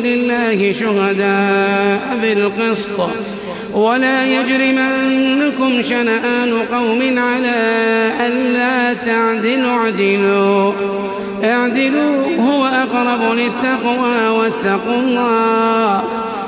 لله شهداء بالقسط. ولا يجرمنكم شنآن قوم على ألا تعدلوا اعدلوا. اعدلوا هو أقرب للتقوى واتقوا الله.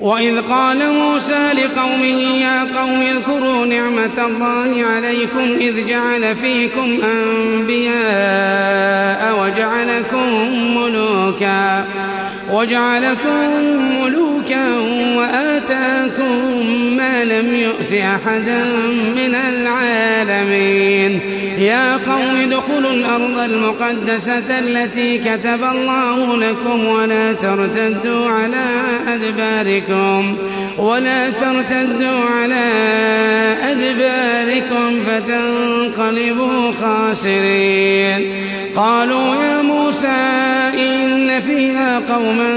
وإذ قال موسى لقومه يا قوم اذكروا نعمة الله عليكم إذ جعل فيكم أنبياء وجعلكم ملوكا وجعلكم ملوكا وآتاكم ما لم يؤت أحدا من العالمين. يا قوم ادخلوا الأرض المقدسة التي كتب الله لكم ولا ترتدوا على أدباركم ولا ترتدوا على أدباركم فتنقلبوا خاسرين. قالوا يا موسى إن فيها قوما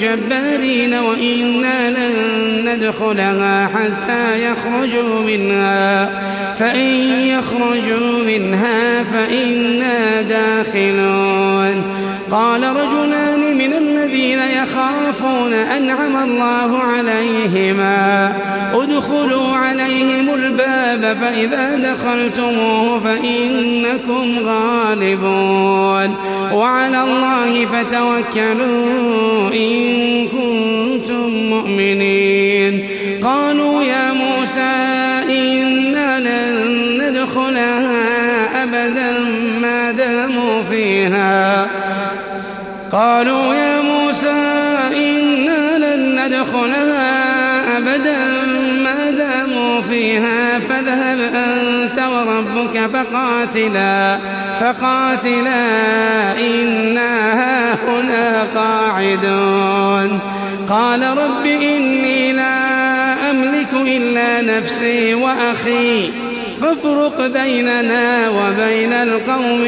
جبارين وإنا لن ندخلها حتى يخرجوا منها. فإن يخرجوا منها فإنا داخلون. قال رجلان الذين يخافون أنعم الله عليهما. ادخلوا عليهم الباب فإذا دخلتموه فإنكم غالبون. وعلى الله فتوكلوا إن كنتم مؤمنين. قالوا يا موسى إنا لن ندخلها أبدا ما داموا فيها. قالوا يا فقاتلا فقاتلا إنا هنا قاعدون. قال رب إني لا أملك إلا نفسي وأخي فافرق بيننا وبين القوم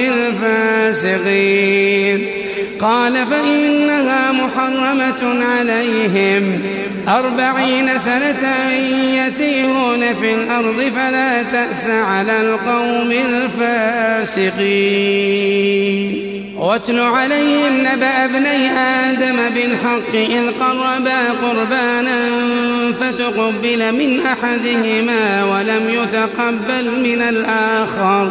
الفاسقين. قال فإنها محرمة عليهم. أربعين سنة يتيهون في الأرض فلا تأس على القوم الفاسقين. واتل عليهم نبأ ابني آدم بالحق إذ قربا قربانا فتقبل من أحدهما ولم يتقبل من الآخر.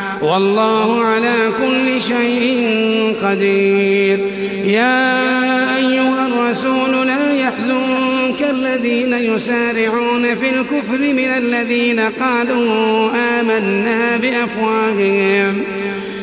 والله على كل شيء قدير. يا أيها الرسول لا يحزنك الذين يسارعون في الكفر من الذين قالوا آمنا بأفواههم.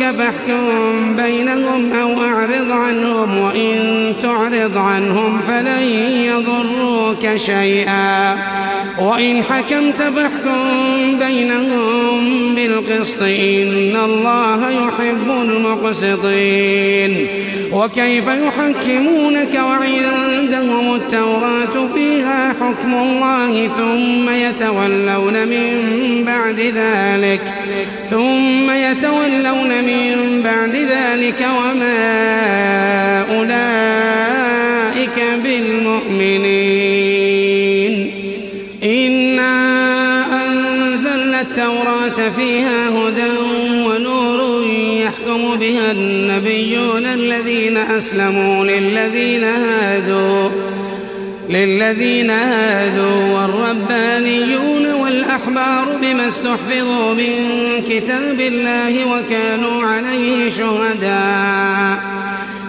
جاءوك فاحكم بينهم أو أعرض عنهم وإن تعرض عنهم فلن يضروك شيئا. وإن حكمت فاحكم بينهم بالقسط إن الله يحب المقسطين. وكيف يحكمونك وعندهم التوراة فيها حكم الله ثم يتولون من بعد ذلك؟ ثم يتولون من بعد ذلك وما أولئك بالمؤمنين. التوراة فيها هدى ونور يحكم بها النبيون الذين أسلموا للذين هادوا للذين هادوا والربانيون والأحبار بما استحفظوا من كتاب الله وكانوا عليه شهداء.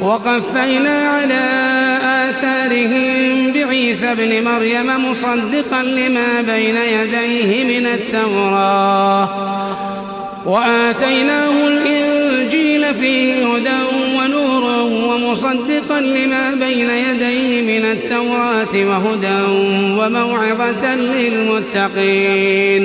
وقفينا على آثارهم بعيسى ابن مريم مصدقا لما بين يديه من التوراة. وآتيناه الإنجيل فيه هدى ونور ومصدقا لما بين يديه من التوراة وهدى وموعظة للمتقين.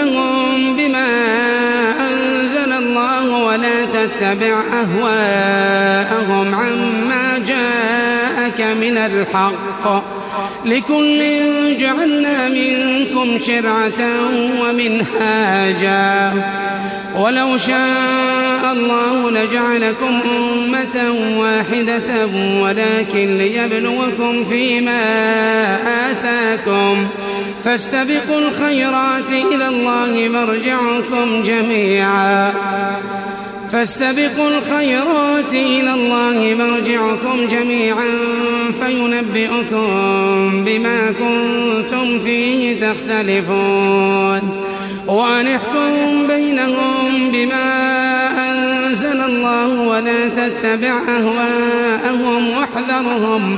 تتبع أهواءهم عما جاءك من الحق. لكل جعلنا منكم شرعة ومنهاجا. ولو شاء الله لجعلكم أمة واحدة ولكن ليبلوكم فيما آتاكم. فاستبقوا الخيرات إلى الله مرجعكم جميعا. فاستبقوا الخيرات إلى الله مرجعكم جميعا فينبئكم بما كنتم فيه تختلفون. وأن احكم بينهم بما أنزل الله ولا تتبع أهواءهم واحذرهم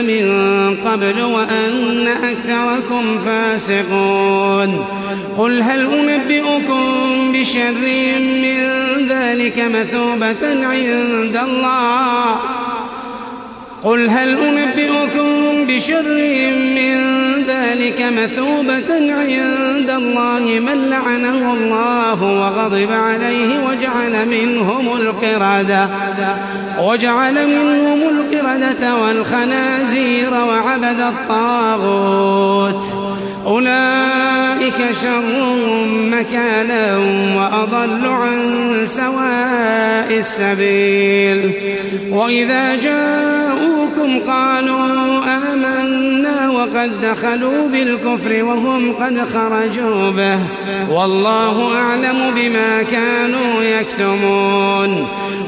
من قبل وأن أكثركم فاسقون. قل هل أنبئكم بشر من ذلك مثوبة عند الله؟ قل هل أنبئكم بشر من ذلك مثوبة عند الله من لعنه الله وغضب عليه وجعل منهم القردة؟ وجعل منهم القردة والخنازير وعبد الطاغوت. أولئك شر مكانا وأضل عن سواء السبيل. وإذا جاءوكم قالوا آمنا وقد دخلوا بالكفر وهم قد خرجوا به. والله أعلم بما كانوا يكتمون.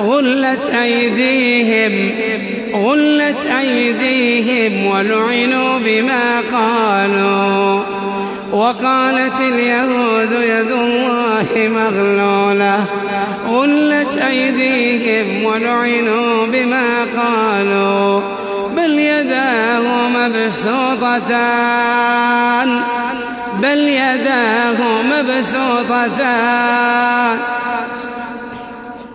غلت أيديهم غلت أيديهم ولعنوا بما قالوا. وقالت اليهود يد الله مغلولة غلت أيديهم ولعنوا بما قالوا. بل يداه مبسوطتان بل يداه مبسوطتان.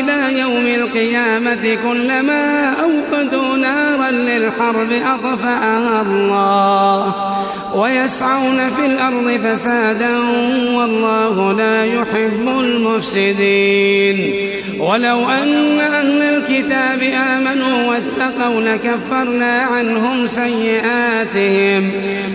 إلى يوم القيامة كلما أوقدوا نارا للحرب أطفأها الله. ويسعون في الأرض فسادا والله لا يحب المفسدين. ولو أن أهل الكتاب آمنوا واتقوا لكفرنا عنهم سيئاتهم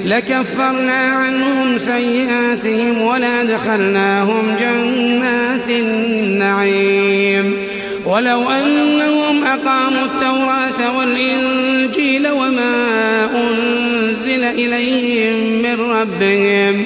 لكفرنا عنهم سيئاتهم ولأدخلناهم جنات النعيم. ولو أنهم أقاموا التوراة والإنجيل وما أنزل إليهم من ربهم.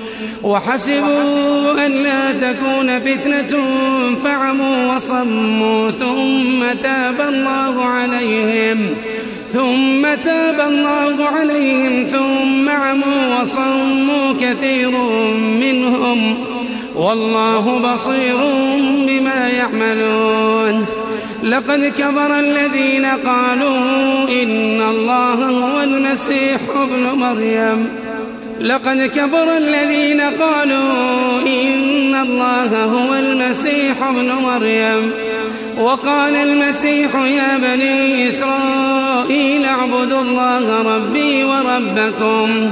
وحسبوا أن لا تكون فتنة فعموا وصموا ثم تاب الله عليهم ثم تاب الله عليهم ثم عموا وصموا كثير منهم. والله بصير بما يعملون. لقد كبر الذين قالوا إن الله هو المسيح ابن مريم. لقد كبر الذين قالوا إن الله هو المسيح ابن مريم. وقال المسيح يا بني إسرائيل اعبدوا الله ربي وربكم.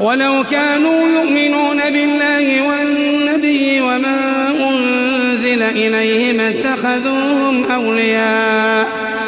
ولو كانوا يؤمنون بالله والنبي وما أنزل إليه ما اتخذوهم أولياء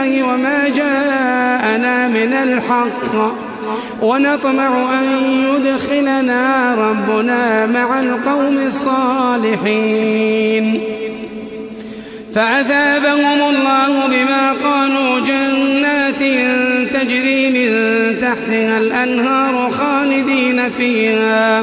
وما جاءنا من الحق. ونطمع أن يدخلنا ربنا مع القوم الصالحين. فأثابهم الله بما قالوا جنات تجري من تحتها الأنهار خالدين فيها.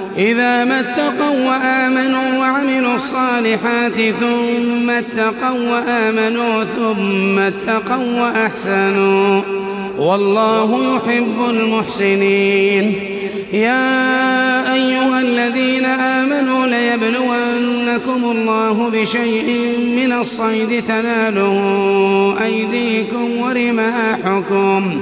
إذا ما اتقوا وآمنوا وعملوا الصالحات ثم اتقوا وآمنوا ثم اتقوا وأحسنوا والله يحب المحسنين. يا أيها الذين آمنوا ليبلونكم الله بشيء من الصيد تناله أيديكم ورماحكم.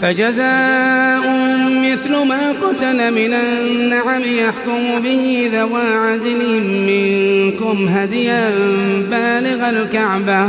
فجزاء مثل ما قتل من النعم يحكم به ذوى عدل منكم هديا بالغ الكعبة.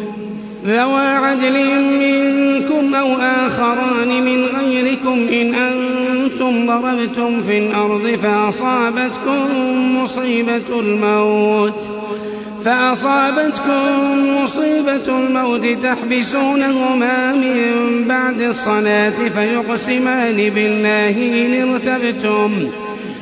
ذوى عدل منكم أو آخران من غيركم إن أنتم ضربتم في الأرض فأصابتكم مصيبة الموت فأصابتكم مصيبة الموت تحبسونهما من بعد الصلاة فيقسمان بالله إن ارتبتم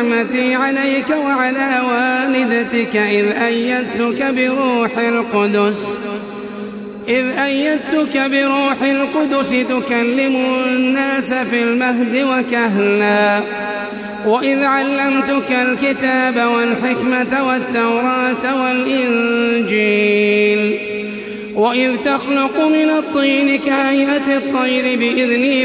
نعمتي عليك وعلى والدتك إذ أيدتك بروح القدس إذ أيدتك بروح القدس تكلم الناس في المهد وكهلا وإذ علمتك الكتاب والحكمة والتوراة والإنجيل وإذ تخلق من الطين كهيئة الطير بإذني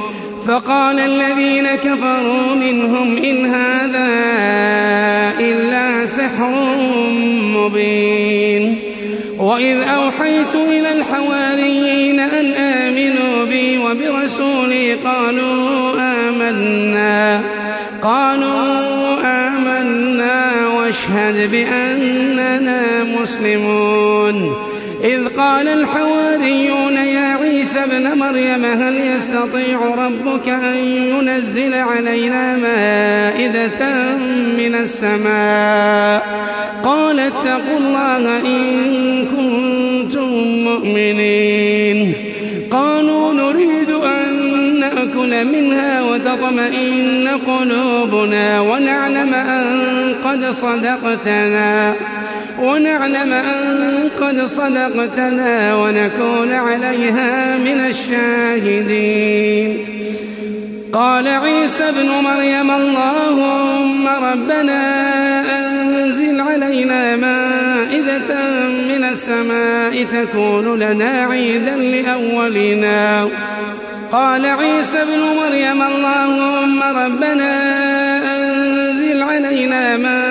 فقال الذين كفروا منهم إن هذا إلا سحر مبين. وإذ أوحيت إلى الحواريين أن آمنوا بي وبرسولي قالوا آمنا قالوا آمنا واشهد بأننا مسلمون. إذ قال الحواريون ابن مريم هل يستطيع ربك أن ينزل علينا مائدة من السماء؟ قال اتقوا الله إن كنتم مؤمنين. قالوا نريد أن نأكل منها وتطمئن قلوبنا ونعلم أن قد صدقتنا. ونعلم أن قد صدقتنا ونكون عليها من الشاهدين. قال عيسى ابن مريم اللهم ربنا أنزل علينا مائدة من السماء تكون لنا عيدا لأولنا. قال عيسى ابن مريم اللهم ربنا أنزل علينا مائدة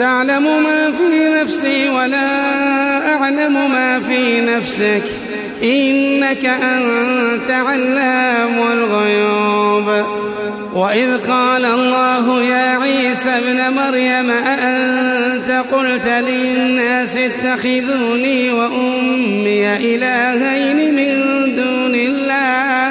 تعلم ما في نفسي ولا أعلم ما في نفسك. إنك أنت علام الغيوب. وإذ قال الله يا عيسى ابن مريم أأنت قلت للناس اتخذوني وأمي إلهين من دون الله؟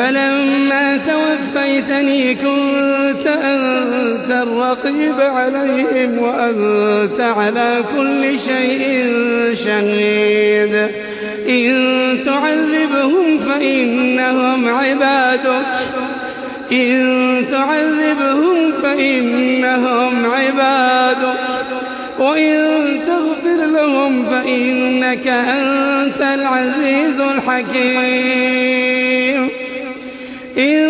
فلما توفيتني كنت أنت الرقيب عليهم وأنت على كل شيء شهيد. إن تعذبهم فإنهم عبادك إن تعذبهم فإنهم عبادك وإن تغفر لهم فإنك أنت العزيز الحكيم. إن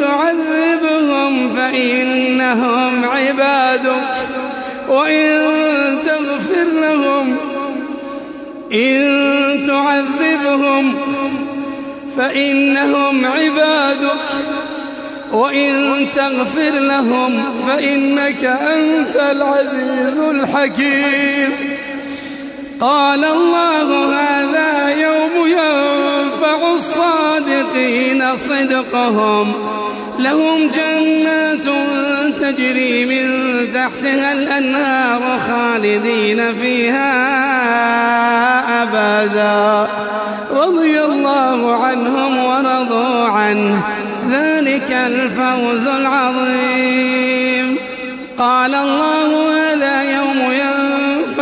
تعذبهم فإنهم عبادك وإن تغفر لهم إن تعذبهم فإنهم عبادك وإن تغفر لهم فإنك أنت العزيز الحكيم. قال الله هذا يوم ينفع الصادقين صدقهم. لهم جنات تجري من تحتها الأنهار خالدين فيها أبدا. رضي الله عنهم ورضوا عنه. ذلك الفوز العظيم. قال الله هذا يوم